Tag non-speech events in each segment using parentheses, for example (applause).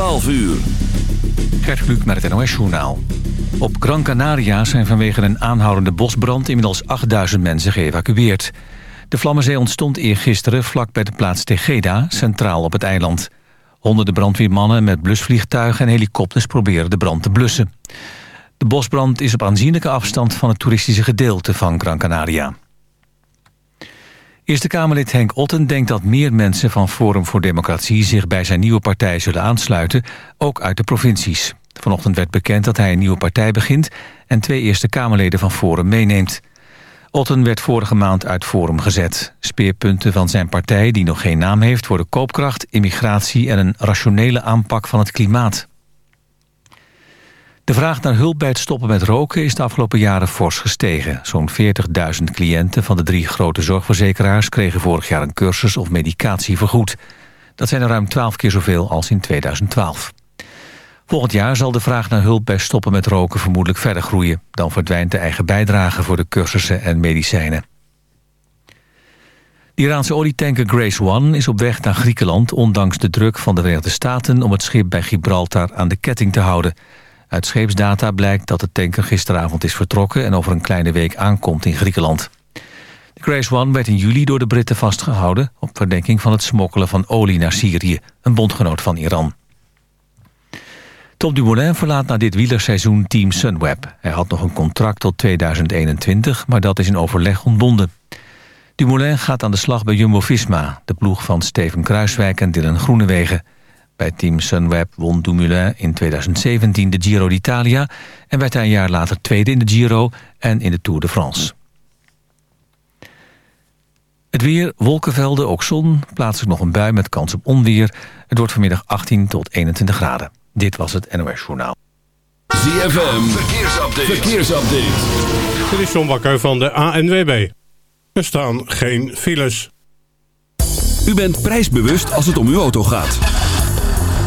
12 uur. Gert Kluk met het NOS-journaal. Op Gran Canaria zijn vanwege een aanhoudende bosbrand... inmiddels 8000 mensen geëvacueerd. De Vlammenzee ontstond eergisteren vlak bij de plaats Tegeda... centraal op het eiland. Honderden brandweermannen met blusvliegtuigen en helikopters... proberen de brand te blussen. De bosbrand is op aanzienlijke afstand van het toeristische gedeelte van Gran Canaria. Eerste Kamerlid Henk Otten denkt dat meer mensen van Forum voor Democratie... zich bij zijn nieuwe partij zullen aansluiten, ook uit de provincies. Vanochtend werd bekend dat hij een nieuwe partij begint... en twee Eerste Kamerleden van Forum meeneemt. Otten werd vorige maand uit Forum gezet. Speerpunten van zijn partij, die nog geen naam heeft... worden koopkracht, immigratie en een rationele aanpak van het klimaat. De vraag naar hulp bij het stoppen met roken is de afgelopen jaren fors gestegen. Zo'n 40.000 cliënten van de drie grote zorgverzekeraars... kregen vorig jaar een cursus of medicatie vergoed. Dat zijn er ruim 12 keer zoveel als in 2012. Volgend jaar zal de vraag naar hulp bij stoppen met roken vermoedelijk verder groeien. Dan verdwijnt de eigen bijdrage voor de cursussen en medicijnen. De Iraanse olietanker Grace One is op weg naar Griekenland... ondanks de druk van de Verenigde Staten om het schip bij Gibraltar aan de ketting te houden... Uit scheepsdata blijkt dat de tanker gisteravond is vertrokken... en over een kleine week aankomt in Griekenland. De Grace One werd in juli door de Britten vastgehouden... op verdenking van het smokkelen van olie naar Syrië... een bondgenoot van Iran. Tom Dumoulin verlaat na dit wielerseizoen team Sunweb. Hij had nog een contract tot 2021, maar dat is in overleg ontbonden. Dumoulin gaat aan de slag bij Jumbo-Visma... de ploeg van Steven Kruiswijk en Dylan Groenewegen... Bij team Sunweb won Dumoulin in 2017 de Giro d'Italia... en werd hij een jaar later tweede in de Giro en in de Tour de France. Het weer, wolkenvelden, ook zon, plaatselijk nog een bui met kans op onweer. Het wordt vanmiddag 18 tot 21 graden. Dit was het NOS Journaal. ZFM, verkeersupdate. verkeersupdate. Dit is John Bakker van de ANWB. Er staan geen files. U bent prijsbewust als het om uw auto gaat.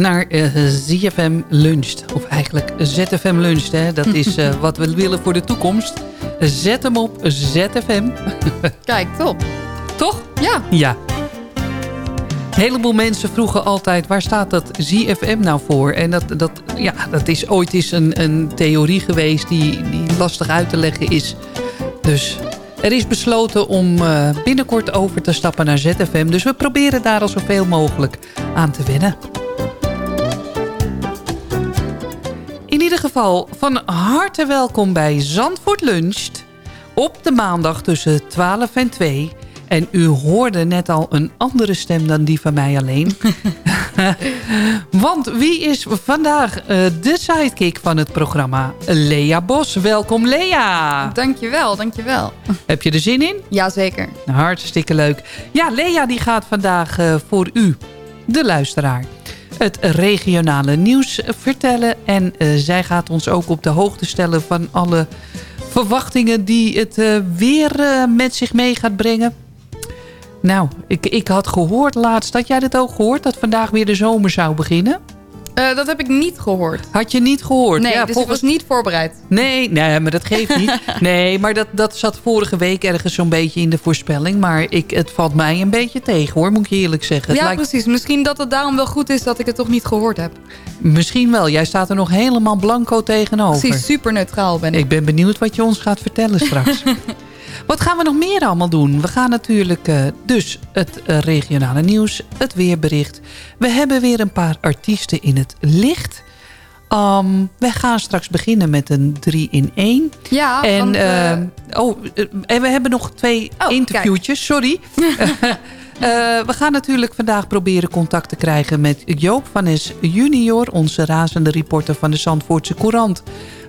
Naar eh, ZFM Luncht. Of eigenlijk ZFM Luncht, hè. Dat is eh, (laughs) wat we willen voor de toekomst. Zet hem op ZFM. (laughs) Kijk, top. Toch? Ja. Ja. Een heleboel mensen vroegen altijd, waar staat dat ZFM nou voor? En dat, dat, ja, dat is ooit eens een, een theorie geweest die, die lastig uit te leggen is. Dus er is besloten om eh, binnenkort over te stappen naar ZFM. Dus we proberen daar al zoveel mogelijk aan te wennen. Ieder geval van harte welkom bij Zandvoort Luncht. Op de maandag tussen 12 en 2. En u hoorde net al een andere stem dan die van mij alleen. (laughs) Want wie is vandaag eh, de sidekick van het programma? Lea Bos. Welkom Lea. Dankjewel, dankjewel. Heb je er zin in? Jazeker. Hartstikke leuk. Ja, Lea die gaat vandaag eh, voor u, de luisteraar, het regionale nieuws vertellen. En eh, zij gaat ons ook op de hoogte stellen van alle verwachtingen die het eh, weer eh, met zich mee gaat brengen. Nou, ik, ik had gehoord laatst, had jij dit ook gehoord, dat vandaag weer de zomer zou beginnen? Eh, dat heb ik niet gehoord. Had je niet gehoord? Nee, Ja, dus volgens- ik was niet voorbereid. Nee, nee, maar dat geeft niet. (laughs) Nee, maar dat, dat zat vorige week ergens zo'n beetje in de voorspelling. Maar ik, het valt mij een beetje tegen hoor, moet ik je eerlijk zeggen. Ja, lijkt, precies. Misschien dat het daarom wel goed is dat ik het toch niet gehoord heb. misschien wel. Jij staat er nog helemaal blanco tegenover. Precies, super neutraal ben ik. Ik ben benieuwd wat je ons gaat vertellen straks. (laughs) wat gaan we nog meer allemaal doen? We gaan natuurlijk eh, dus het eh, regionale nieuws, het weerbericht. We hebben weer een paar artiesten in het licht. Ehm, we gaan straks beginnen met een 3 in 1. Ja, En, want, eh, oh, en we hebben nog twee Oh, interviewtjes, sorry. (laughs) We gaan natuurlijk vandaag proberen contact te krijgen met Joop van Es junior... onze razende reporter van de Zandvoortse Courant.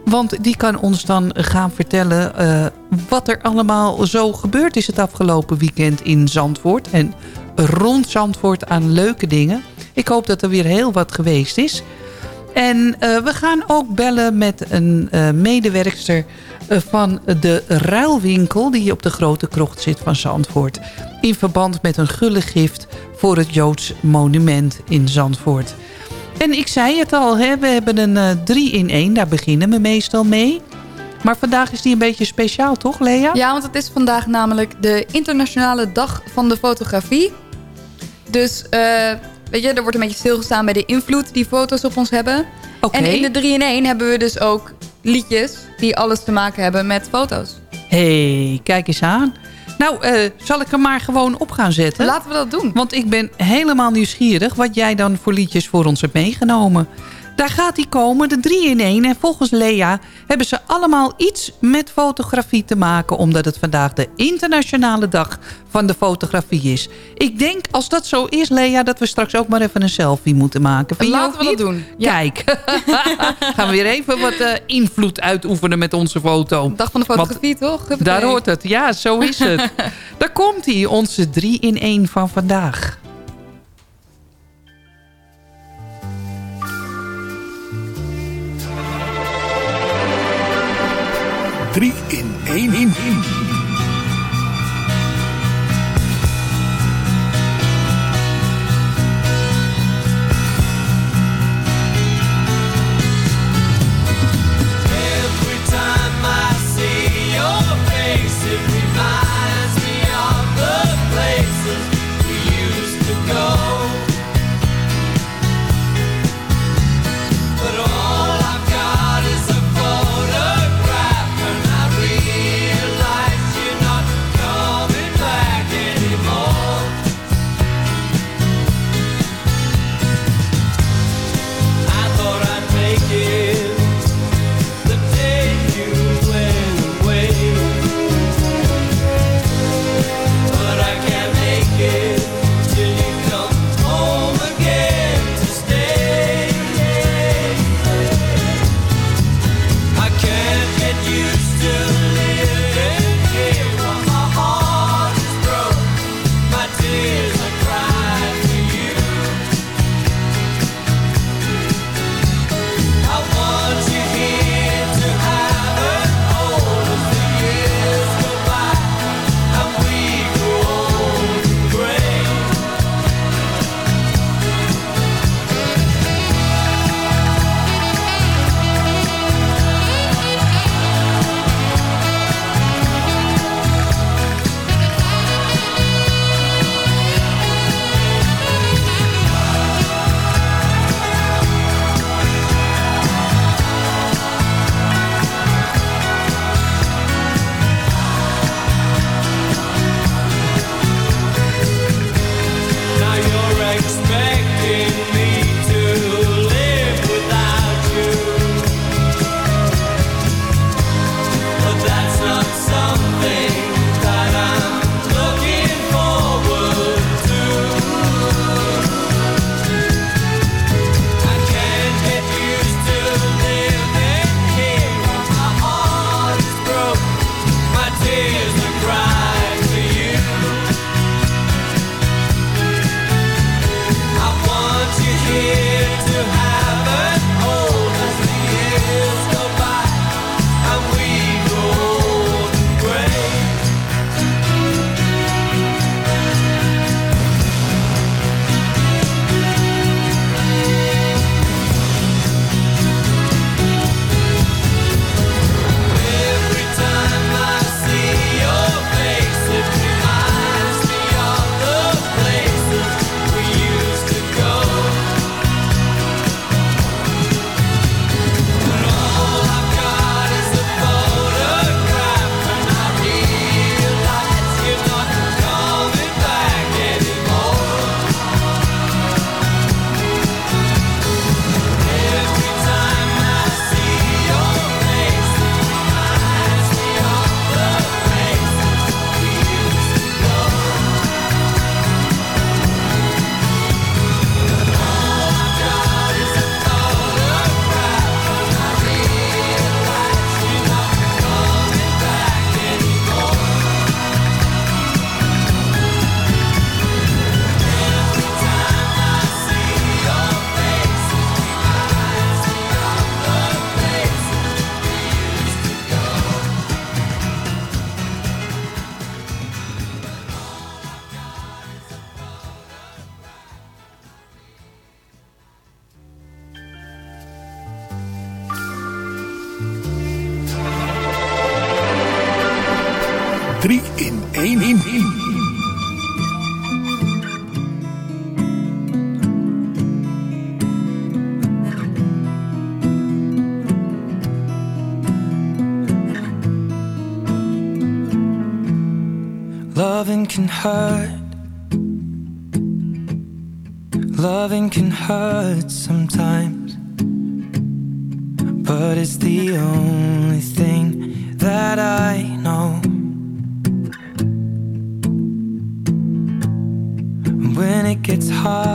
Want die kan ons dan gaan vertellen eh, wat er allemaal zo gebeurd is... het afgelopen weekend in Zandvoort en rond Zandvoort aan leuke dingen. Ik hoop dat er weer heel wat geweest is... En eh, we gaan ook bellen met een eh, medewerkster van de ruilwinkel... die op de Grote Krocht zit van Zandvoort. In verband met een gullegift voor het Joods monument in Zandvoort. En ik zei het al, hè, we hebben een eh, 3 in 1. Daar beginnen we meestal mee. Maar vandaag is die een beetje speciaal, toch Lea? Ja, want het is vandaag namelijk de internationale dag van de fotografie. Dus, eh, weet je, er wordt een beetje stilgestaan bij de invloed die foto's op ons hebben. En in de 3 in 1 hebben we dus ook liedjes die alles te maken hebben met foto's. hey, kijk eens aan. Nou, eh, zal ik er maar gewoon op gaan zetten? Laten we dat doen. Want ik ben helemaal nieuwsgierig wat jij dan voor liedjes voor ons hebt meegenomen. Daar gaat die komen, de 3 in 1. En volgens Lea hebben ze allemaal iets met fotografie te maken... omdat het vandaag de internationale dag van de fotografie is. Ik denk, als dat zo is, Lea, dat we straks ook maar even een selfie moeten maken. Vind Laten we dat doen. Ja. Kijk, (laughs) gaan we weer even wat eh, invloed uitoefenen met onze foto. Dag van de fotografie, toch? Daar hoort het. Ja, zo is het. (laughs) Daar komt hij, onze 3 in 1 van vandaag. Drie in één. In,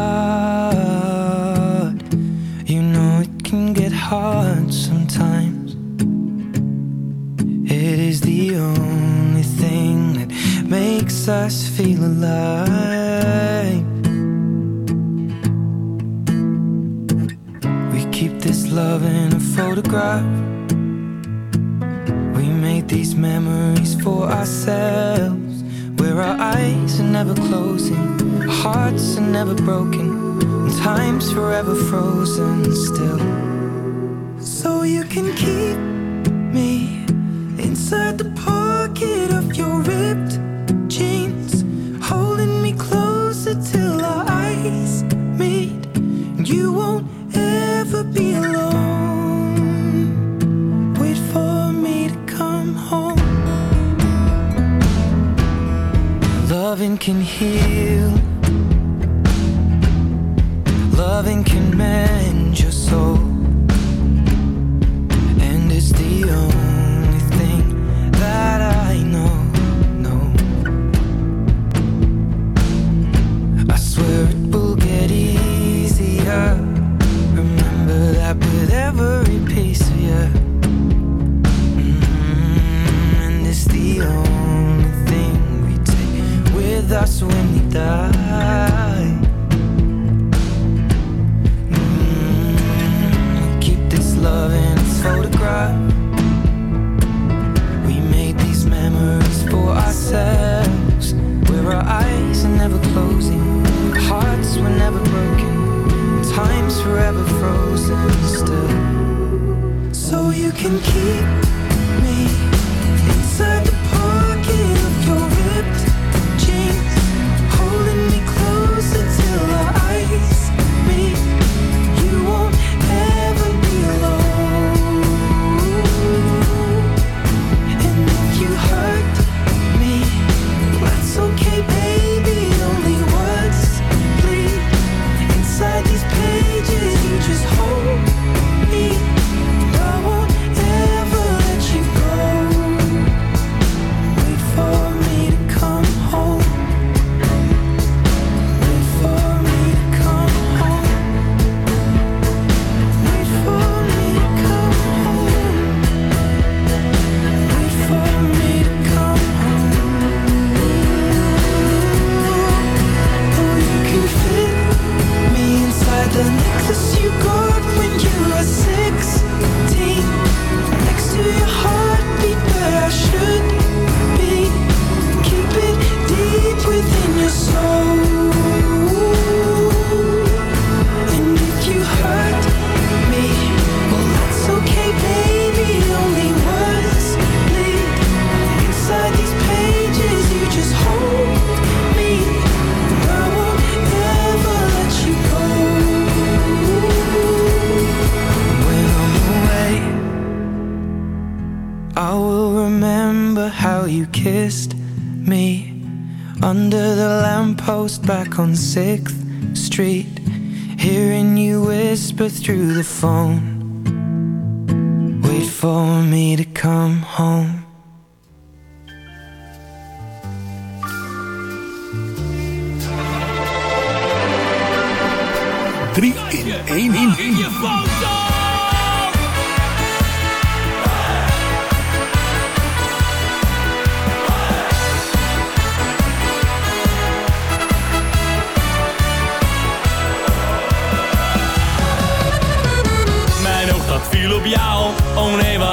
hard, you know it can get hard sometimes. It is the only thing that makes us feel alive. We keep this love in a photograph. We made these memories for ourselves, where our eyes are never closing, hearts are never broken, and time's forever frozen still. So you can keep me inside the pocket of your ripped Loving can heal. Loving can mend your soul. When we die. Mm, keep this love in its photograph. We made these memories for ourselves, where our eyes are never closing, hearts were never broken, time's forever frozen still. So you can keep on Sixth Street, hearing you whisper through the phone. Wait for me to come home. Drie in één in één. Mijn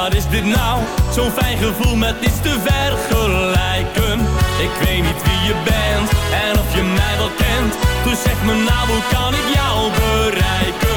wat is dit nou? Zo'n fijn gevoel met iets te vergelijken. Ik weet niet wie je bent en of je mij wel kent. Dus zeg me nou, hoe kan ik jou bereiken?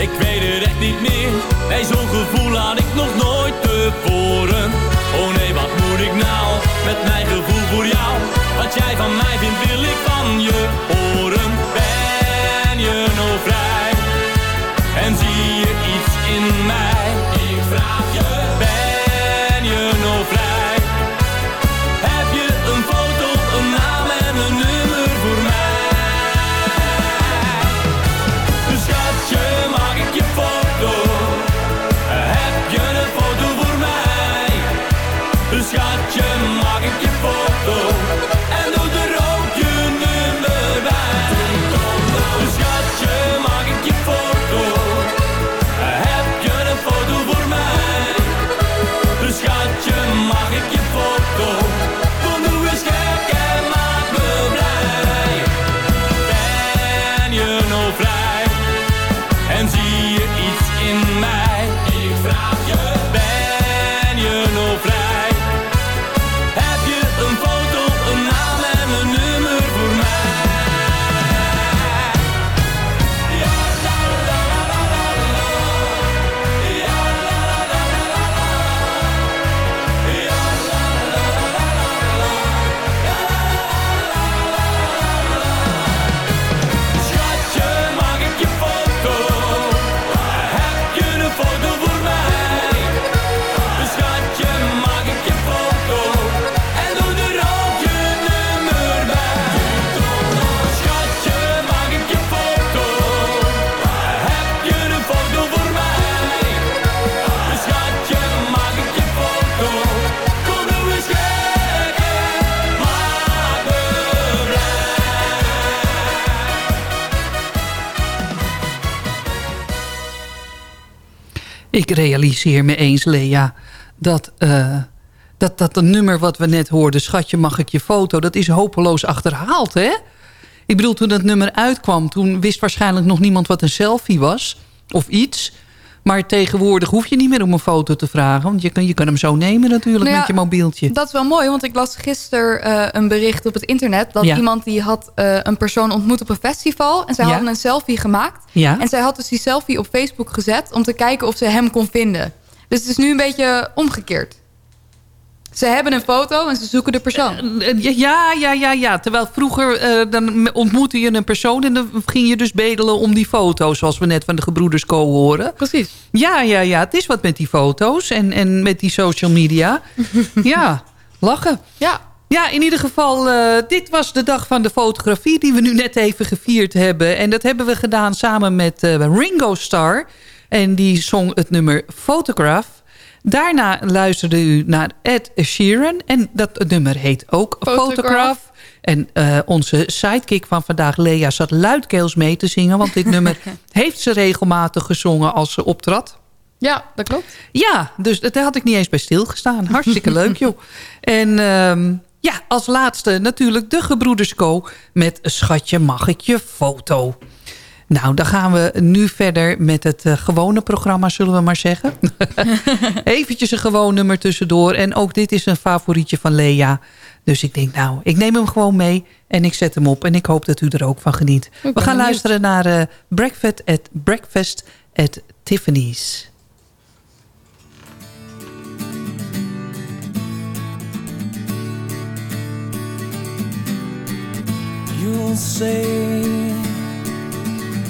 Ik weet het echt niet meer. Nee, zo'n gevoel had ik nog nooit tevoren. Oh nee, wat moet ik nou met mijn gevoel voor jou? Wat jij van mij vindt, wil ik van je horen. Ben je nou vrij? En zie je iets in mij? Ik vraag je, Ik realiseer me eens, Lea, dat, eh, dat, dat een nummer wat we net hoorden... Schatje, mag ik je foto, dat is hopeloos achterhaald, hè? Ik bedoel, toen dat nummer uitkwam... toen wist waarschijnlijk nog niemand wat een selfie was. Of iets. Maar tegenwoordig hoef je niet meer om een foto te vragen. Want je kan, je kan hem zo nemen natuurlijk Nou ja, met je mobieltje. Dat is wel mooi, want ik las gisteren eh, een bericht op het internet... dat Ja. iemand die had eh, een persoon ontmoet op een festival... en zij Ja. hadden een selfie gemaakt. Ja. En zij had dus die selfie op Facebook gezet... om te kijken of ze hem kon vinden. Dus het is nu een beetje omgekeerd. Ze hebben een foto en ze zoeken de persoon. Eh, Ja, ja, ja, ja. Terwijl vroeger eh, dan ontmoette je een persoon... en dan ging je dus bedelen om die foto... zoals we net van de gebroeders Co horen. Precies. Ja, ja, ja. Het is wat met die foto's en, en met die social media. (laughs) ja, lachen. Ja. Ja, in ieder geval, eh, dit was de dag van de fotografie... die we nu net even gevierd hebben. En dat hebben we gedaan samen met eh, Ringo Starr. En die zong het nummer Photograph. Daarna luisterde u naar Ed Sheeran. En dat nummer heet ook Photograph. Photograph. En eh, onze sidekick van vandaag, Lea, zat luidkeels mee te zingen. Want dit nummer (laughs) heeft ze regelmatig gezongen als ze optrad. Ja, dat klopt. Ja, dus daar had ik niet eens bij stilgestaan. Hartstikke leuk, joh. (laughs) En ehm, ja, als laatste natuurlijk de gebroeders Co. met Schatje, mag ik je foto? Nou, dan gaan we nu verder met het eh, gewone programma, zullen we maar zeggen. (laughs) Eventjes een gewoon nummer tussendoor. En ook dit is een favorietje van Lea. Dus ik denk, nou, ik neem hem gewoon mee en ik zet hem op. En ik hoop dat u er ook van geniet. We gaan luisteren naar eh, Breakfast, at, Breakfast at Tiffany's. You'll say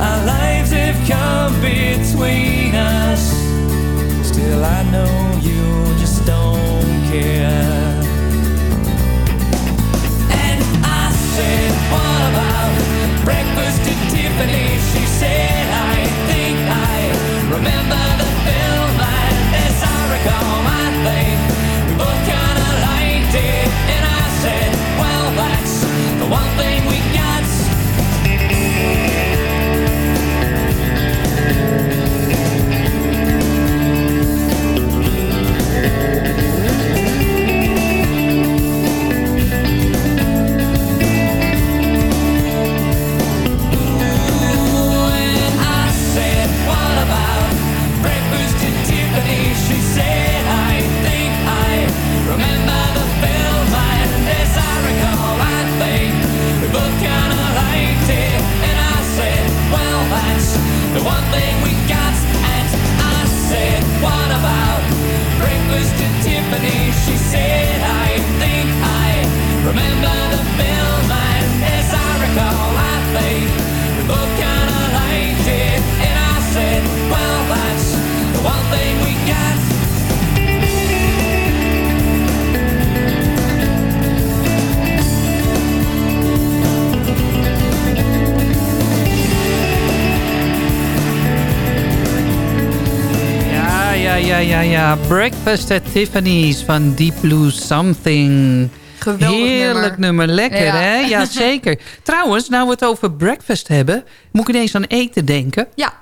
Our lives have come between us. Still, I know Breakfast at Tiffany's van Deep Blue Something. Geweldig Heerlijk nummer. Lekker, Ja. hè? Ja, (laughs) zeker. Trouwens, nou we het over breakfast hebben... moet ik ineens aan eten denken. Ja,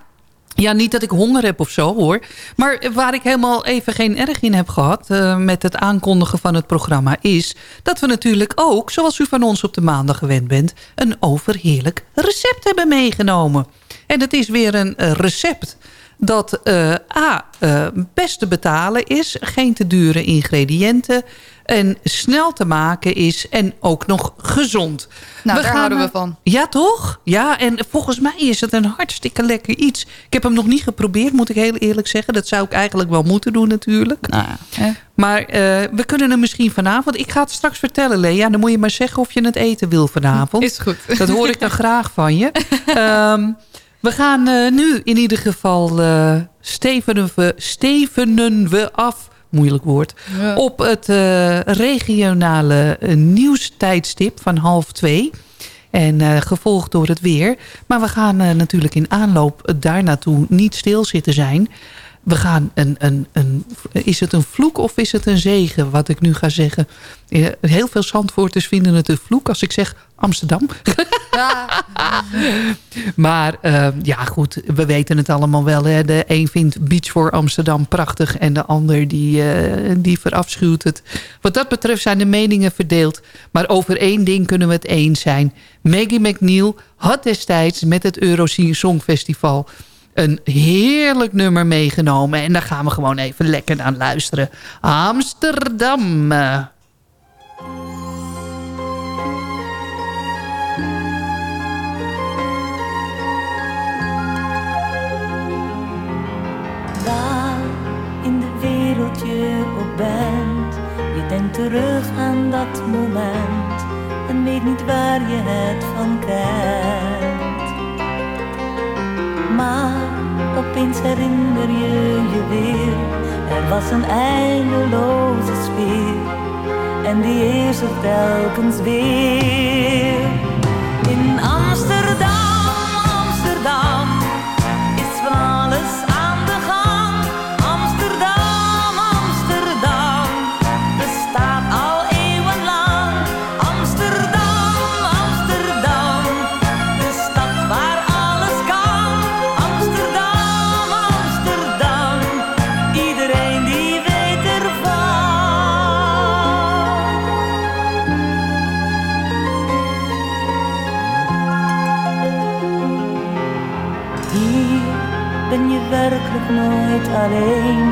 Ja, niet dat ik honger heb of zo, hoor. Maar waar ik helemaal even geen erg in heb gehad... eh, met het aankondigen van het programma is... dat we natuurlijk ook, zoals u van ons op de maandag gewend bent... een overheerlijk recept hebben meegenomen. En het is weer een eh, recept dat eh, A, eh, best te betalen is... geen te dure ingrediënten... en snel te maken is en ook nog gezond. nou, daar houden we van. ja, toch? Ja, en volgens mij is het een hartstikke lekker iets. Ik heb hem nog niet geprobeerd, moet ik heel eerlijk zeggen. Dat zou ik eigenlijk wel moeten doen natuurlijk. Nou, hè. Maar eh, we kunnen hem misschien vanavond... Ik ga het straks vertellen, Lea. Dan moet je maar zeggen of je het eten wil vanavond. Is goed. Dat hoor ik dan (laughs) graag van je. Ehm, we gaan eh, nu in ieder geval eh stevenen, we, stevenen we af... Moeilijk woord. Ja. Op het eh, regionale nieuwstijdstip van half twee. En gevolgd door het weer. Maar we gaan natuurlijk in aanloop daar naartoe niet stil zitten zijn. We gaan een, een, een... Is het een vloek of is het een zegen wat ik nu ga zeggen? Heel veel Zandvoorters vinden het een vloek als ik zeg Amsterdam. Ja, (laughs) Maar eh, ja, goed, we weten het allemaal wel. Hè. De een vindt Beach voor Amsterdam prachtig... en de ander die, eh, die verafschuwt het. Wat dat betreft zijn de meningen verdeeld. Maar over één ding kunnen we het eens zijn. Maggie McNeil had destijds met het Eurosong Songfestival... een heerlijk nummer meegenomen. En daar gaan we gewoon even lekker naar luisteren. Amsterdam. waar in de wereld je ook bent. Je denkt terug aan dat moment en weet niet waar je het van kent. Opeens herinner je je weer, er was een eindeloze sfeer. En die is er telkens weer. In Amsterdam, nooit alleen.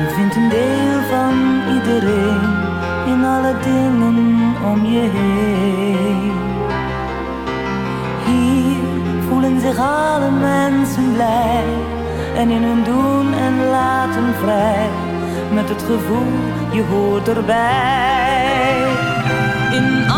Je vindt een deel van iedereen in alle dingen om je heen. Hier voelen zich alle mensen blij en in hun doen en laten vrij. Met het gevoel, je hoort erbij. In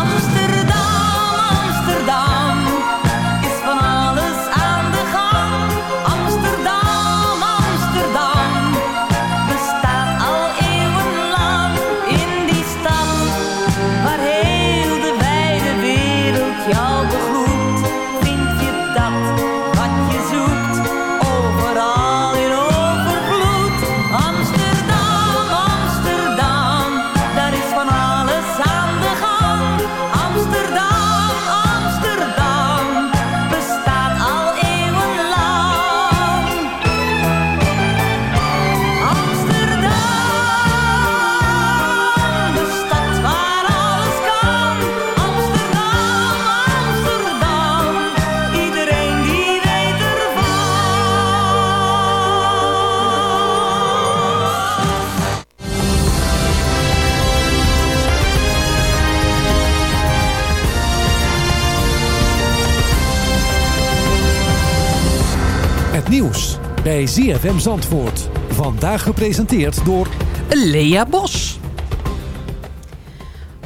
bij ZFM Zandvoort. Vandaag gepresenteerd door... Lea Bos.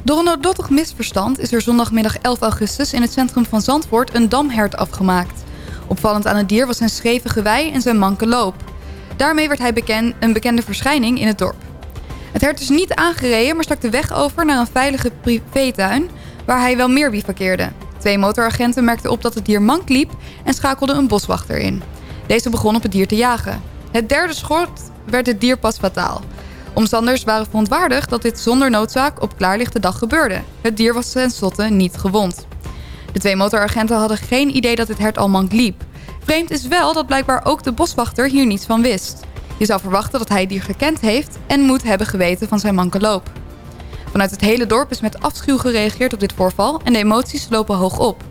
Door een noodlottig misverstand is er zondagmiddag 11 augustus in het centrum van Zandvoort een damhert afgemaakt. Opvallend aan het dier was zijn scheve gewei en zijn manke loop. Daarmee werd hij bekend, een bekende verschijning in het dorp. Het hert is niet aangereden, maar stak de weg over naar een veilige privétuin... waar hij wel meer bivakkeerde. Twee motoragenten merkten op dat het dier mank liep en schakelden een boswachter in. Deze begon op het dier te jagen. Het derde schot werd het dier pas fataal. Omstanders waren verontwaardigd dat dit zonder noodzaak op klaarlichte dag gebeurde. Het dier was tenslotte niet gewond. De twee motoragenten hadden geen idee dat het hert al mank liep. Vreemd is wel dat blijkbaar ook de boswachter hier niets van wist. Je zou verwachten dat hij het dier gekend heeft en moet hebben geweten van zijn manke loop. Vanuit het hele dorp is met afschuw gereageerd op dit voorval en de emoties lopen hoog op.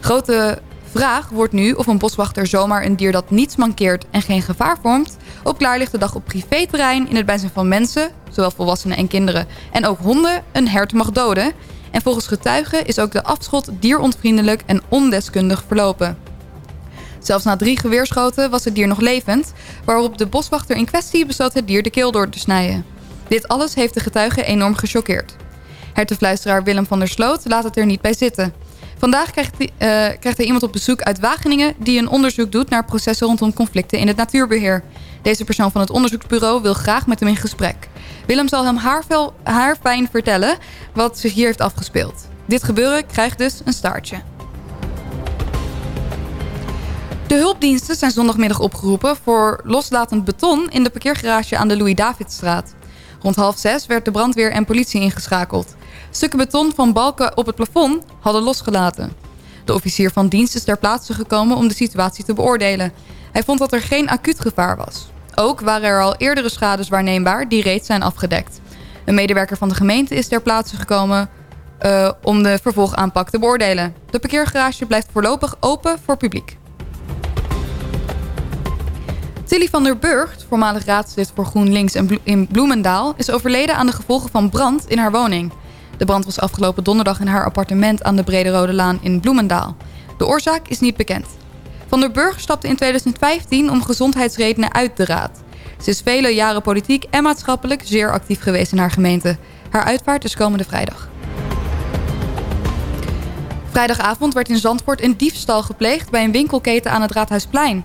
Grote vraag wordt nu of een boswachter zomaar een dier dat niets mankeert en geen gevaar vormt... op klaarlichte dag op privéterrein in het bijzijn van mensen, zowel volwassenen en kinderen... en ook honden, een hert mag doden. En volgens getuigen is ook de afschot dierontvriendelijk en ondeskundig verlopen. Zelfs na drie geweerschoten was het dier nog levend... waarop de boswachter in kwestie besloot het dier de keel door te snijden. Dit alles heeft de getuigen enorm gechoqueerd. Hertenfluisteraar Willem van der Sloot laat het er niet bij zitten. Vandaag krijgt uh, krijgt hij iemand op bezoek uit Wageningen... die een onderzoek doet naar processen rondom conflicten in het natuurbeheer. Deze persoon van het onderzoeksbureau wil graag met hem in gesprek. Willem zal hem haarvel, haarfijn vertellen wat zich hier heeft afgespeeld. Dit gebeuren krijgt dus een staartje. De hulpdiensten zijn zondagmiddag opgeroepen voor loslatend beton in de parkeergarage aan de Louis-Davidstraat. Rond half zes werd de brandweer en politie ingeschakeld. Stukken beton van balken op het plafond hadden losgelaten. De officier van dienst is ter plaatse gekomen om de situatie te beoordelen. Hij vond dat er geen acuut gevaar was. Ook waren er al eerdere schades waarneembaar die reeds zijn afgedekt. Een medewerker van de gemeente is ter plaatse gekomen uh, om de vervolgaanpak te beoordelen. De parkeergarage blijft voorlopig open voor publiek. Tilly van der Burgt, voormalig raadslid voor GroenLinks in Bloemendaal... is overleden aan de gevolgen van brand in haar woning. De brand was afgelopen donderdag in haar appartement aan de Brede Rode Laan in Bloemendaal. De oorzaak is niet bekend. Van der Burg stapte in 2015 om gezondheidsredenen uit de raad. Ze is vele jaren politiek en maatschappelijk zeer actief geweest in haar gemeente. Haar uitvaart is komende vrijdag. Vrijdagavond werd in Zandvoort een diefstal gepleegd bij een winkelketen aan het Raadhuisplein.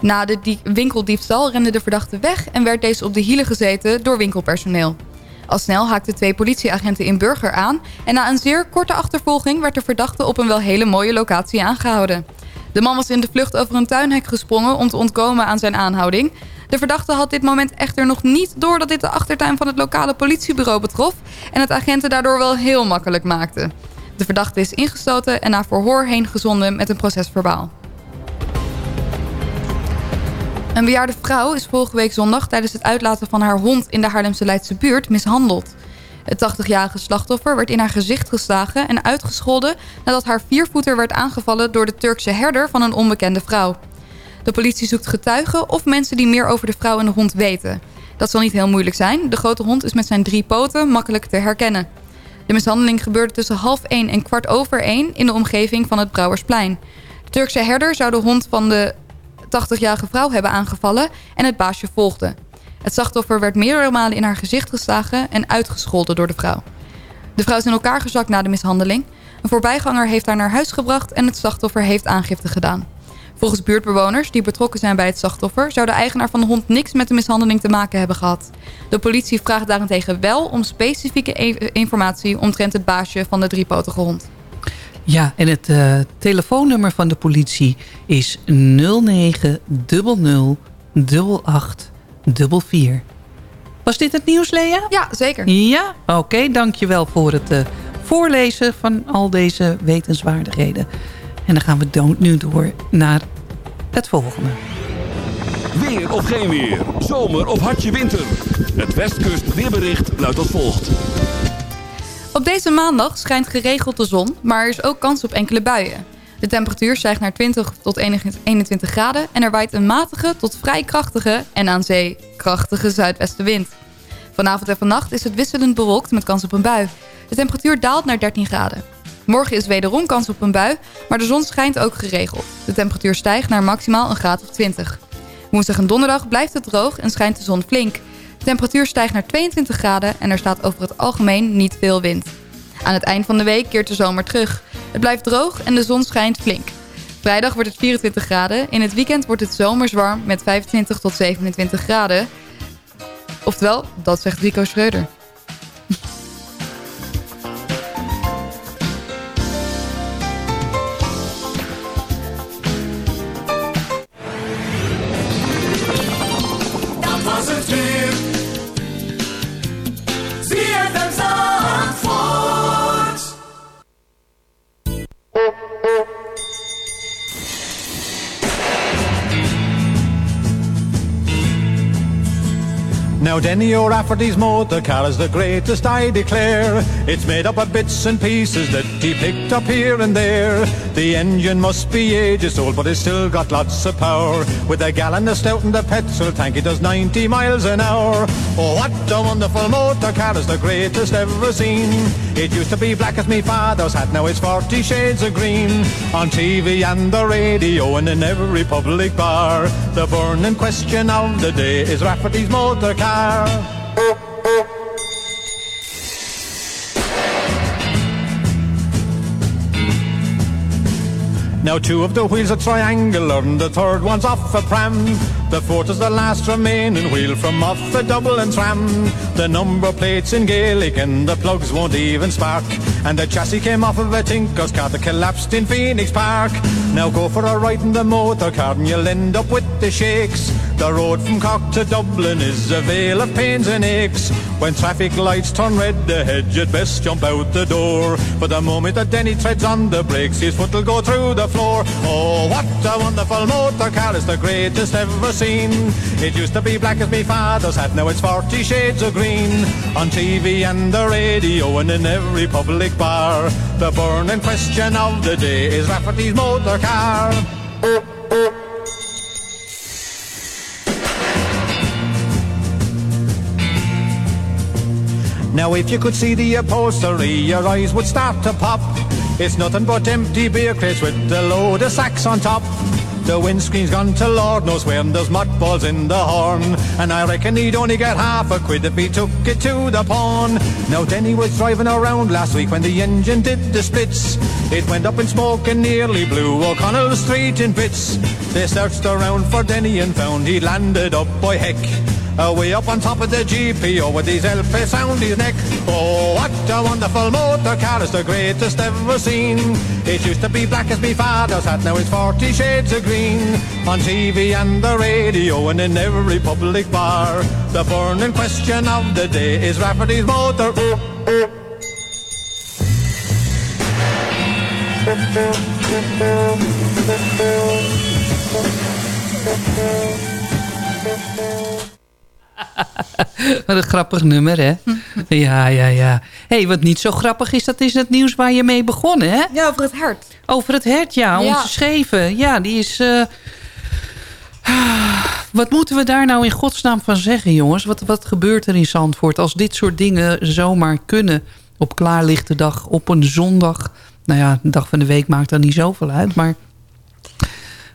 Na de winkeldiefstal rende de verdachte weg en werd deze op de hielen gezeten door winkelpersoneel. Al snel haakten twee politieagenten in Burger aan... en na een zeer korte achtervolging werd de verdachte op een wel hele mooie locatie aangehouden. De man was in de vlucht over een tuinhek gesprongen om te ontkomen aan zijn aanhouding. De verdachte had dit moment echter nog niet door dat dit de achtertuin van het lokale politiebureau betrof... en het agenten daardoor wel heel makkelijk maakte. De verdachte is ingestoten en naar verhoor heen gezonden met een procesverbaal. Een bejaarde vrouw is vorige week zondag tijdens het uitlaten van haar hond in de Haarlemse Leidse buurt mishandeld. Het 80-jarige slachtoffer werd in haar gezicht geslagen en uitgescholden nadat haar viervoeter werd aangevallen door de Turkse herder van een onbekende vrouw. De politie zoekt getuigen of mensen die meer over de vrouw en de hond weten. Dat zal niet heel moeilijk zijn. De grote hond is met zijn drie poten makkelijk te herkennen. De mishandeling gebeurde tussen half één en kwart over één in de omgeving van het Brouwersplein. De Turkse herder zou de hond van de 80-jarige vrouw hebben aangevallen en het baasje volgde. Het slachtoffer werd meerdere malen in haar gezicht geslagen en uitgescholden door de vrouw. De vrouw is in elkaar gezakt na de mishandeling. Een voorbijganger heeft haar naar huis gebracht en het slachtoffer heeft aangifte gedaan. Volgens buurtbewoners die betrokken zijn bij het slachtoffer... zou de eigenaar van de hond niks met de mishandeling te maken hebben gehad. De politie vraagt daarentegen wel om specifieke e- informatie... omtrent het baasje van de driepotige hond. Ja, en het uh, telefoonnummer van de politie is 0900 8844. Was dit het nieuws, Lea? Ja, zeker. Ja? Oké, okay, dankjewel voor het uh, voorlezen van al deze wetenswaardigheden. En dan gaan we nu door naar het volgende. Weer of geen weer, zomer of hartje winter. Het Westkust weerbericht luidt als volgt. Op deze maandag schijnt geregeld de zon, maar er is ook kans op enkele buien. De temperatuur stijgt naar 20 tot 21 graden en er waait een matige tot vrij krachtige en aan zee krachtige zuidwestenwind. Vanavond en vannacht is het wisselend bewolkt met kans op een bui. De temperatuur daalt naar 13 graden. Morgen is wederom kans op een bui, maar de zon schijnt ook geregeld. De temperatuur stijgt naar maximaal een graad of 20. Woensdag en donderdag blijft het droog en schijnt de zon flink. Temperatuur stijgt naar 22 graden en er staat over het algemeen niet veel wind. Aan het eind van de week keert de zomer terug. Het blijft droog en de zon schijnt flink. Vrijdag wordt het 24 graden. In het weekend wordt het zomers warm met 25 tot 27 graden. Oftewel, dat zegt Rico Schreuder. Now Denny O'Rafferty's motor car is the greatest I declare. It's made up of bits and pieces that he picked up here and there. The engine must be ages old but it's still got lots of power. With a gallon of stout in the petrol tank it does 90 miles an hour. Oh what a wonderful motor car is the greatest ever seen. It used to be black as me father's hat now it's 40 shades of green. On TV and the radio and in every public bar The burning question of the day is Rafferty's motor car Now two of the wheels are triangular and the third one's off a pram. The fourth is the last remaining wheel from off a double and tram. The number plates in Gaelic and the plugs won't even spark. And the chassis came off of a tinker's car that collapsed in Phoenix Park. Now go for a ride in the motor car and you'll end up with the shakes. The road from Cork to Dublin is a veil of pains and aches. When traffic lights turn red ahead, you'd best jump out the door. For the moment that Denny treads on the brakes, his foot will go through the floor. Oh, what a wonderful motor car, it's the greatest ever seen. It used to be black as me father's hat, now it's 40 shades of green. On TV and the radio and in every public bar. The burning question of the day is Rafferty's motor car. Oh, oh. Now if you could see the upholstery, your eyes would start to pop. It's nothing but empty beer crates with a load of sacks on top. The windscreen's gone to Lord knows where and there's mothballs in the horn. And I reckon he'd only get half a quid if he took it to the pawn. Now Denny was driving around last week when the engine did the splits. It went up in smoke and nearly blew O'Connell Street in bits. They searched around for Denny and found he'd landed up by heck. Uh, Away up on top of the GPO with these LP round his neck. Oh, what a wonderful motor car, it's the greatest ever seen. It used to be black as me father's hat, now it's 40 shades of green. On TV and the radio and in every public bar. The burning question of the day is Rafferty's motor. Oh, oh. Wat een grappig nummer, hè? (laughs) Ja, ja, ja. hey, wat niet zo grappig is, dat is het nieuws waar je mee begonnen, hè? Ja, over het hert. Over het hert, ja. Ja. Onze scheven. Ja, die is... eh, (sighs) Wat moeten we daar nou in godsnaam van zeggen, jongens? Wat, wat gebeurt er in Zandvoort als dit soort dingen zomaar kunnen? Op klaarlichte dag, op een zondag. Nou ja, een dag van de week maakt er niet zoveel uit, maar...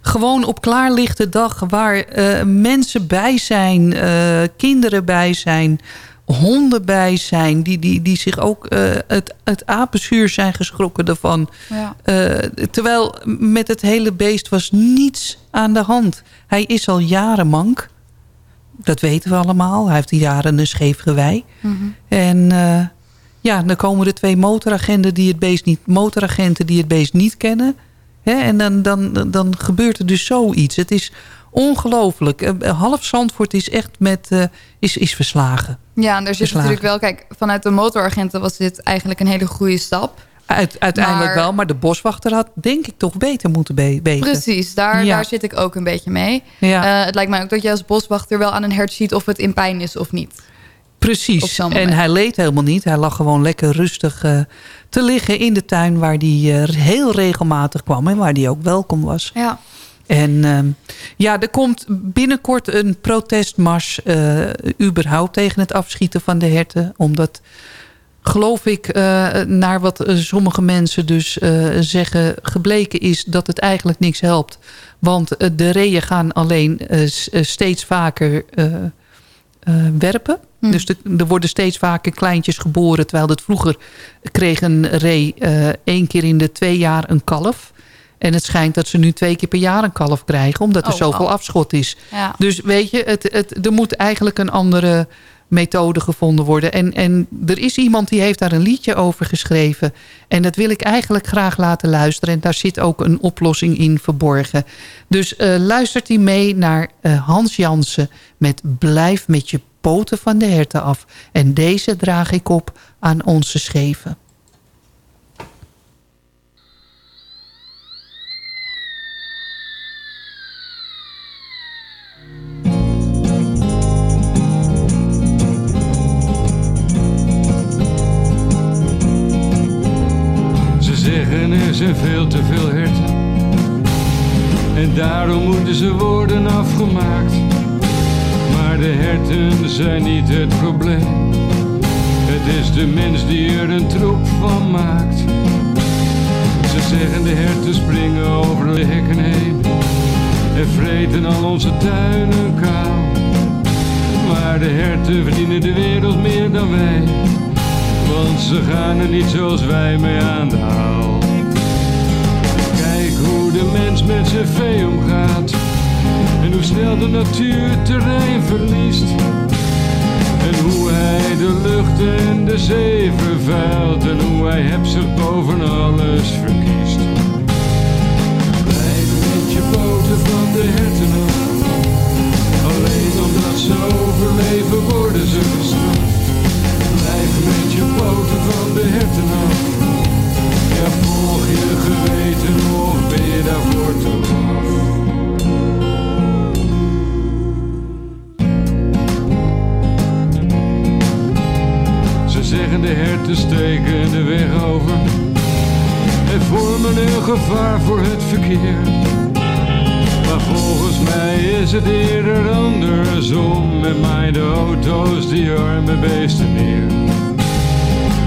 Gewoon op klaarlichte dag waar eh, mensen bij zijn, eh, kinderen bij zijn, honden bij zijn... die, die, die zich ook eh, het, het apenzuur zijn geschrokken ervan. Ja. Terwijl met het hele beest was niets aan de hand. Hij is al jaren mank. Dat weten we allemaal. Hij heeft al jaren een scheef gewei. Mhm. En ja, dan komen er twee motoragenten die het beest niet, motoragenten die het beest niet kennen. En dan, dan, dan gebeurt er dus zoiets. Het is ongelooflijk. Eh, Half Zandvoort is echt met, eh, is, is verslagen. Ja, en er zit Verslagen. natuurlijk wel... Kijk, vanuit de motoragenten was dit eigenlijk een hele goede stap. Uit, uiteindelijk Maar- wel, maar de boswachter had denk ik toch beter moeten be weten. Precies, daar, Ja. daar zit ik ook een beetje mee. Ja. Eh, het lijkt mij ook dat je als boswachter wel aan een hert ziet... of het in pijn is of niet. Precies. En hij leed helemaal niet. Hij lag gewoon lekker rustig eh, te liggen in de tuin... waar hij eh, heel regelmatig kwam en waar hij ook welkom was. Ja. En ehm, ja, er komt binnenkort een protestmars... eh, überhaupt tegen het afschieten van de herten. Omdat geloof ik, naar wat sommige mensen dus zeggen... gebleken is dat het eigenlijk niks helpt. Want de reeën gaan alleen steeds vaker eh, werpen. Dus de- er worden steeds vaker kleintjes geboren... terwijl het vroeger kreeg een ree eh, één keer in de twee jaar een kalf... En het schijnt dat ze nu twee keer per jaar een kalf krijgen... omdat er Oh, zoveel wow. afschot is. Ja. Dus weet je, het, het, er moet eigenlijk een andere methode gevonden worden. En, en er is iemand die heeft daar een liedje over geschreven. En dat wil ik eigenlijk graag laten luisteren. En daar zit ook een oplossing in verborgen. Dus eh, luistert u mee naar eh, Hans Jansen met Blijf met je poten van de herten af. En deze draag ik op aan onze scheven. Ze zeggen er zijn veel te veel herten. En daarom moeten ze worden afgemaakt. De herten zijn niet het probleem. Het is de mens die er een troep van maakt. Ze zeggen de herten springen over de hekken heen. En vreten al onze tuinen kaal. Maar de herten verdienen de wereld meer dan wij. Want ze gaan er niet zoals wij mee aan de haal. Kijk hoe de mens met zijn vee omgaat. En hoe snel de natuur terrein verliest. En hoe hij de lucht en de zee vervuilt. En hoe hij hebzucht boven alles verkiest. Blijf met je poten van de herten af. Alleen omdat ze overleven worden ze gestraft. Blijf met je poten van de herten af. Ja, volg je geweten of ben je daarvoor te af? Ze zeggen de herten steken de weg over en vormen een gevaar voor het verkeer. Maar volgens mij is het eerder andersom en maaien de auto's die arme beesten neer.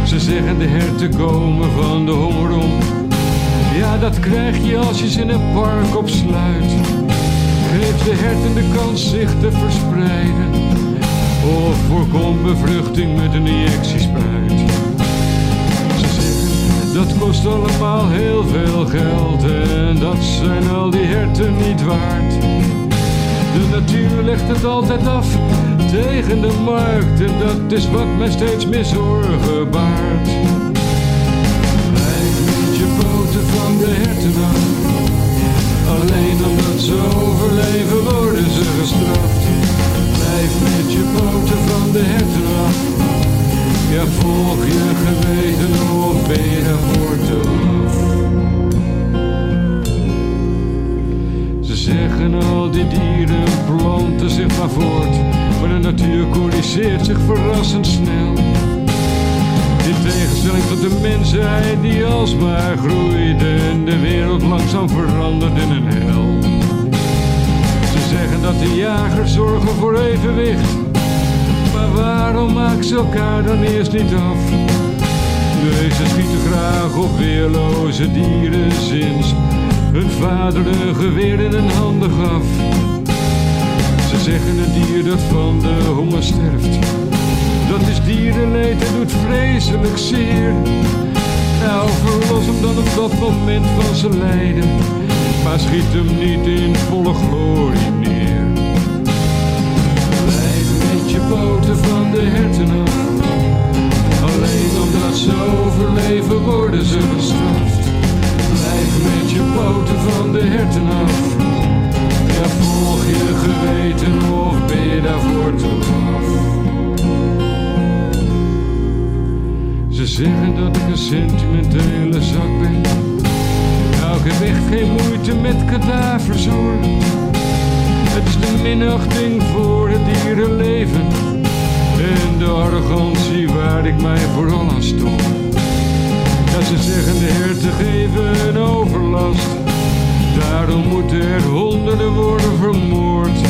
Ze zeggen de herten komen van de honger om. Ja, dat krijg je als je ze in een park opsluit. Geef de herten de kans zich te verspreiden. Of voorkom bevruchting met een injectiespuit. Ze zeggen dat kost allemaal heel veel geld en dat zijn al die herten niet waard. De natuur legt het altijd af tegen de markt en dat is wat mij steeds meer zorgen baart. Blijf met je poten van de herten af. Alleen omdat ze overleven worden ze gestraft. Blijf met je poten van de herten. Ja, volg je geweten of ben je. Ze zeggen al die dieren planten zich maar voort. Maar de natuur corrigeert zich verrassend snel. In tegenstelling tot de mensheid die alsmaar groeit en de wereld langzaam verandert in een hel. Dat de jagers zorgen voor evenwicht. Maar waarom maken ze elkaar dan eerst niet af? Nee, ze schieten graag op weerloze dieren sinds hun vader een geweer in hun handen gaf. Ze zeggen een dier dat van de honger sterft. Dat is dierenleed en doet vreselijk zeer. Nou, verlos hem dan op dat moment van zijn lijden. Maar schiet hem niet in volle glorie neer. Poten van de herten af. Alleen omdat ze overleven worden ze gestraft. Blijf met je poten van de herten af. Ja, volg je geweten of ben je daarvoor te af? Ze zeggen dat ik een sentimentele zak ben. Nou, ik heb echt geen moeite met kadavers. Het is de minachting voor het dierenleven. En de arrogantie waar ik mij vooral aan stoor. Ja, ze zeggen de herten geven een overlast. Daarom moeten er honderden worden vermoord.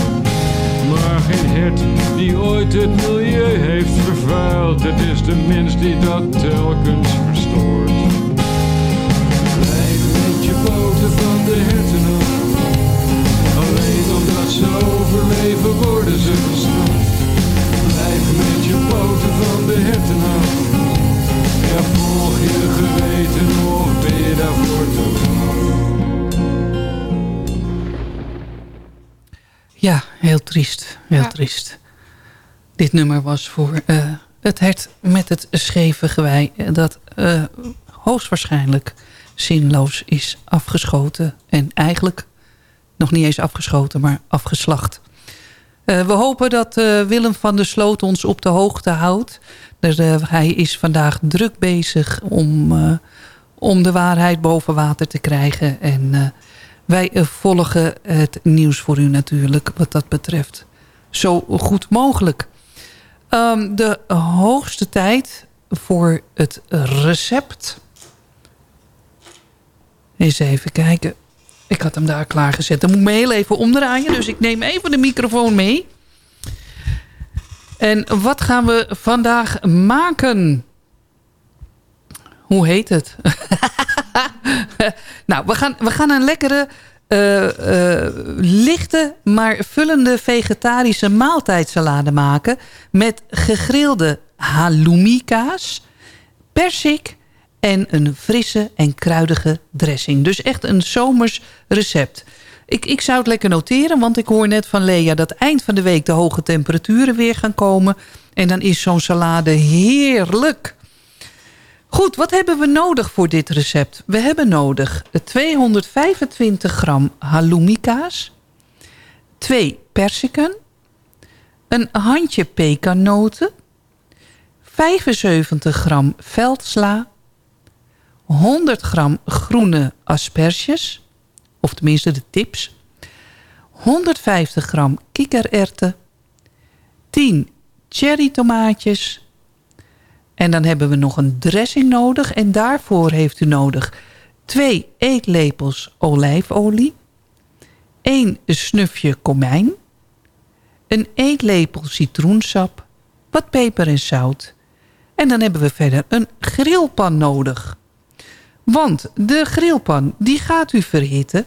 Maar geen hert die ooit het milieu heeft vervuild. Het is de mens die dat telkens verstoort. Blijf met je poten van de herten af. Overleven worden ze gestraft. Blijf met je poten van de herten af. Ja, volg je geweten of ben je daarvoor te Ja, heel triest. Heel triest. Dit nummer was voor eh, het hert met het scheve gewei... eh, dat eh, hoogstwaarschijnlijk zinloos is afgeschoten. En eigenlijk nog niet eens afgeschoten, maar afgeslacht. Eh, we hopen dat eh, Willem van der Sloot ons op de hoogte houdt. Dus, hij is vandaag druk bezig om, om de waarheid boven water te krijgen. En wij volgen het nieuws voor u natuurlijk wat dat betreft. Zo goed mogelijk. Ehm, de hoogste tijd voor het recept. Eens even kijken. Ik had hem daar klaargezet. Dan moet ik me heel even omdraaien. Dus ik neem even de microfoon mee. En wat gaan we vandaag maken? Hoe heet het? (laughs) nou, we gaan, we gaan een lekkere, eh, eh, lichte, maar vullende vegetarische maaltijdsalade maken. Met gegrilde halloumi kaas, persik en een frisse en kruidige dressing. Dus echt een zomers recept. Ik, ik zou het lekker noteren, want ik hoor net van Lea... dat eind van de week de hoge temperaturen weer gaan komen. En dan is zo'n salade heerlijk. Goed, wat hebben we nodig voor dit recept? We hebben nodig 225 gram halloumi kaas... 2 persiken... een handje pekannoten... 75 gram veldsla... 100 gram groene asperges, of tenminste de tips. 150 gram kikkererwten. 10 cherry tomaatjes. En dan hebben we nog een dressing nodig. En daarvoor heeft u nodig 2 eetlepels olijfolie. 1 snufje komijn. Een eetlepel citroensap. Wat peper en zout. En dan hebben we verder een grillpan nodig. Want de grillpan die gaat u verhitten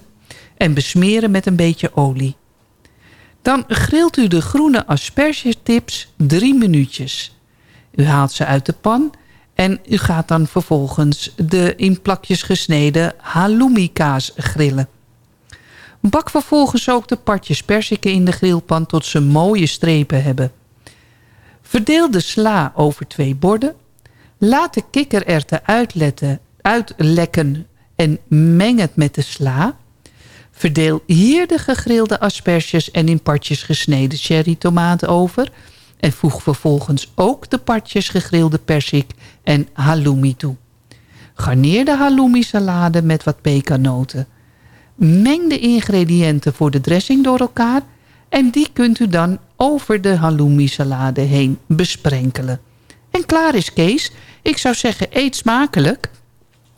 en besmeren met een beetje olie. Dan grilt u de groene aspergetips drie minuutjes. U haalt ze uit de pan en u gaat dan vervolgens de in plakjes gesneden halloumi kaas grillen. Bak vervolgens ook de partjes persiken in de grillpan tot ze mooie strepen hebben. Verdeel de sla over twee borden. Laat de kikkererwten uitletten uitlekken en meng het met de sla. Verdeel hier de gegrilde asperges en in partjes gesneden cherrytomaat over. En voeg vervolgens ook de partjes gegrilde persik en halloumi toe. Garneer de halloumi salade met wat pekannoten. Meng de ingrediënten voor de dressing door elkaar... en die kunt u dan over de halloumi salade heen besprenkelen. En klaar is Kees. Ik zou zeggen, eet smakelijk...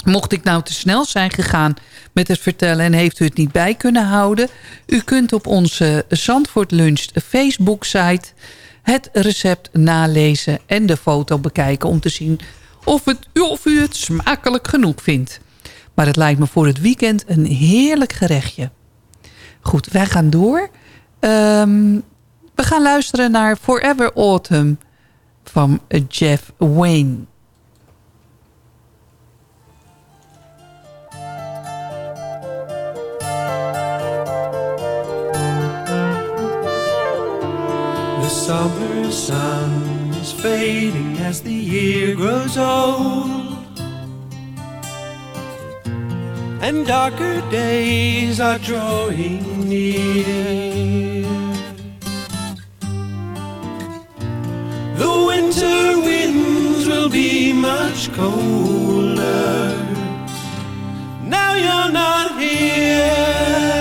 Mocht ik nou te snel zijn gegaan met het vertellen en heeft u het niet bij kunnen houden... u kunt op onze Zandvoort Lunch Facebook site het recept nalezen en de foto bekijken... om te zien of, het, u het smakelijk genoeg vindt. Maar het lijkt me voor het weekend een heerlijk gerechtje. Goed, wij gaan door. Ehm, we gaan luisteren naar Forever Autumn van Jeff Wayne. Summer sun is fading as the year grows old. And darker days are drawing near. The winter winds will be much colder. Now you're not here.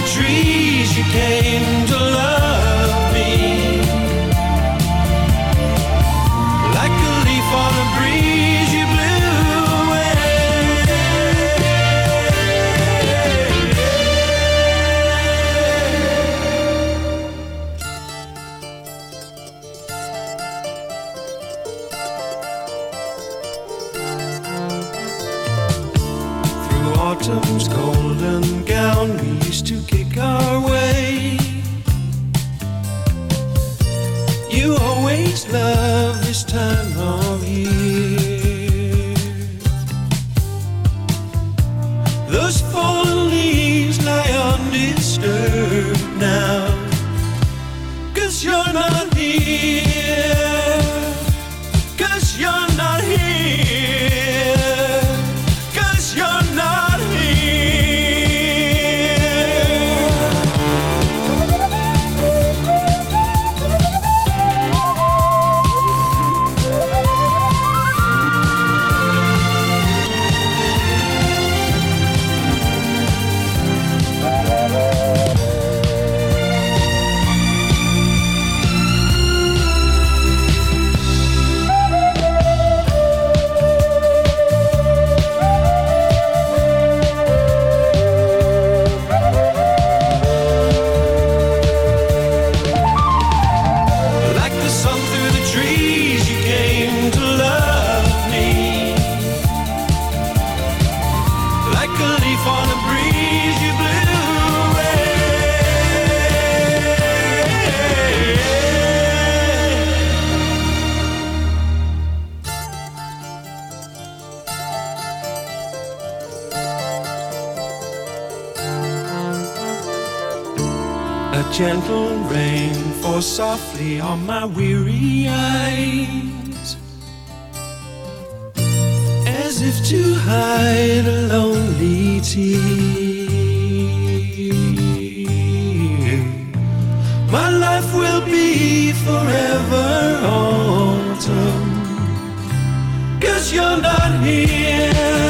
the trees, you came to love A gentle rain falls softly on my weary eyes. As if to hide a lonely tear. My life will be forever autumn Cause you're not here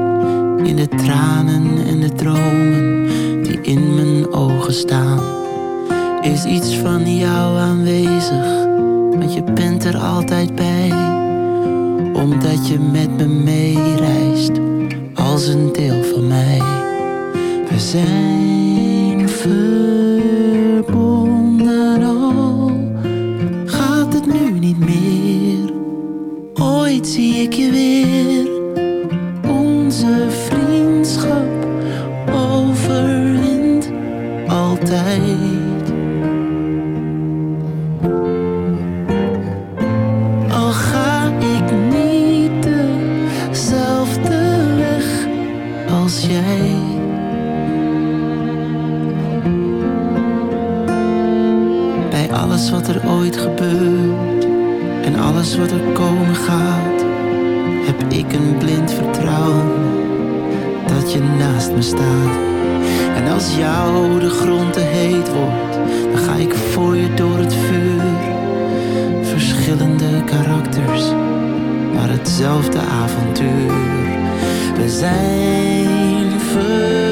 In de tranen en de dromen die in mijn ogen staan. Is iets van jou aanwezig, want je bent er altijd bij. Omdat je met me meereist, als een deel van mij. We zijn verbonden al, gaat het nu niet meer. Ooit zie ik je wat er ooit gebeurt en alles wat er komen gaat, heb ik een blind vertrouwen dat je naast me staat. En als jou de grond te heet wordt, dan ga ik voor je door het vuur. Verschillende karakters, maar hetzelfde avontuur. We zijn verbonden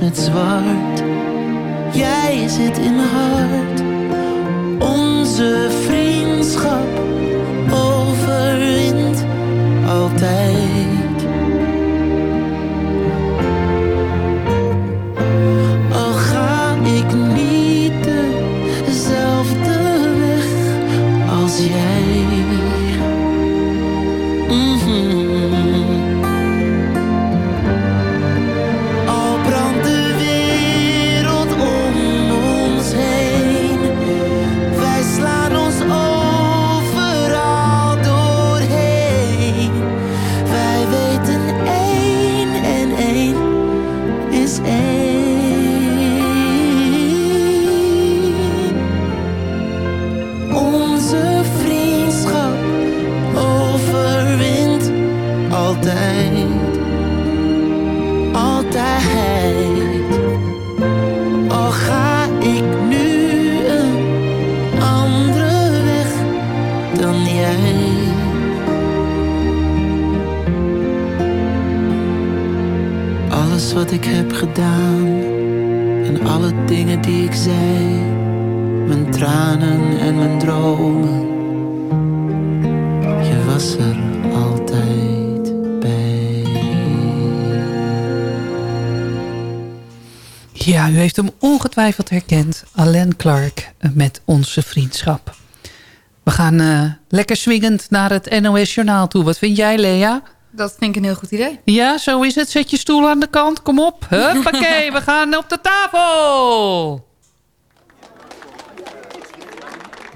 met zwart. Jij zit in mijn hart. Onze vriendschap overwint altijd. Gedaan en alle dingen die ik zei, mijn tranen en mijn dromen. Je was er altijd bij. Ja, u heeft hem ongetwijfeld herkend. Alain Clark met Onze Vriendschap. We gaan eh, lekker swingend naar het NOS Journaal toe. Wat vind jij, Lea? Dat vind ik een heel goed idee. Ja, zo is het. Zet je stoel aan de kant. Kom op. Huppakee, (laughs) we gaan op de tafel.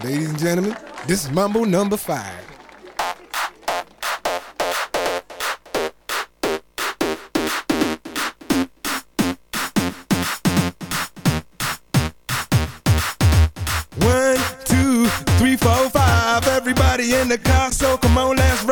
Ladies and gentlemen, this is Mambo number five. One, two, three, four, five. Everybody in the car, so come on, let's ride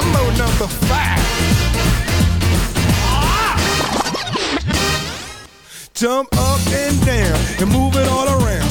Mambo number five. Jump up and down and move it all around.